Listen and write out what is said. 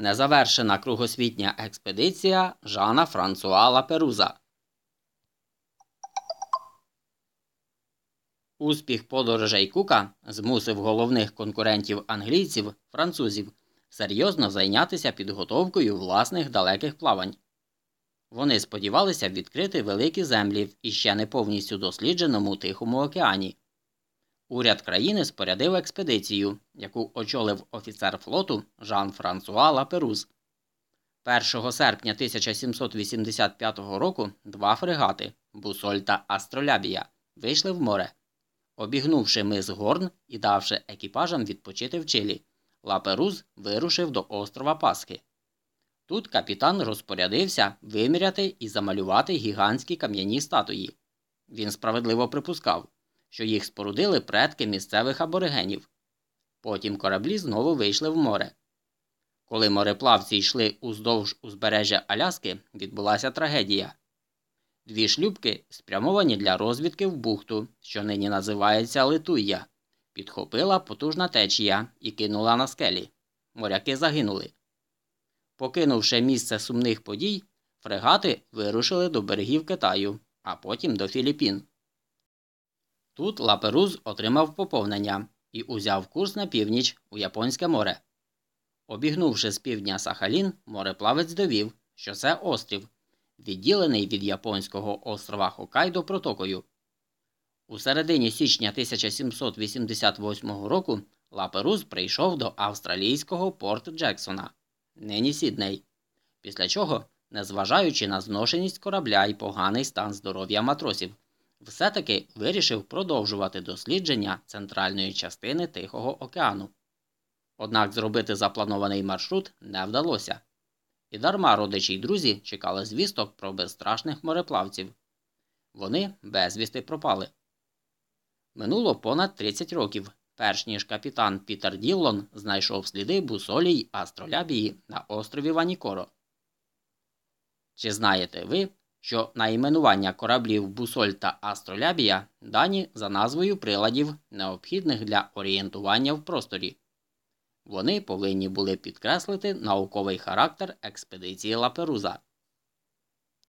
Незавершена кругосвітня експедиція Жана Франсуа Лаперуза. Успіх подорожей Кука змусив головних конкурентів англійців, французів, серйозно зайнятися підготовкою власних далеких плавань. Вони сподівалися відкрити великі землі в іще не повністю дослідженому Тихому океані. Уряд країни спорядив експедицію, яку очолив офіцер флоту Жан Франсуа Лаперуз. 1 серпня 1785 року два фрегати Бусоль та Астролябія вийшли в море. Обігнувши мис Горн і давши екіпажам відпочити в Чилі, Лаперуз вирушив до острова Пасхи. Тут капітан розпорядився виміряти і замалювати гігантські кам'яні статуї. Він справедливо припускав, що їх спорудили предки місцевих аборигенів. Потім кораблі знову вийшли в море. Коли мореплавці йшли уздовж узбережжя Аляски, відбулася трагедія. Дві шлюбки, спрямовані для розвідки в бухту, що нині називається Литуя, підхопила потужна течія і кинула на скелі. Моряки загинули. Покинувши місце сумних подій, фрегати вирушили до берегів Китаю, а потім до Філіппін. Тут Лаперуз отримав поповнення і узяв курс на північ у Японське море. Обігнувши з півдня Сахалін, мореплавець довів, що це острів, відділений від японського острова Хокайдо протокою. У середині січня 1788 року Лаперуз прийшов до австралійського порт Джексона, нині Сідней, після чого, незважаючи на зношеність корабля і поганий стан здоров'я матросів, все-таки вирішив продовжувати дослідження центральної частини Тихого океану. Однак зробити запланований маршрут не вдалося. І дарма родичі й друзі чекали звісток про безстрашних мореплавців. Вони безвісти пропали. Минуло понад 30 років, перш ніж капітан Пітер Діллон знайшов сліди бусолі й астролябії на острові Ванікоро. Чи знаєте ви, що найменування кораблів Бусоль та Астролябія дані за назвою приладів, необхідних для орієнтування в просторі? Вони повинні були підкреслити науковий характер експедиції Лаперуза.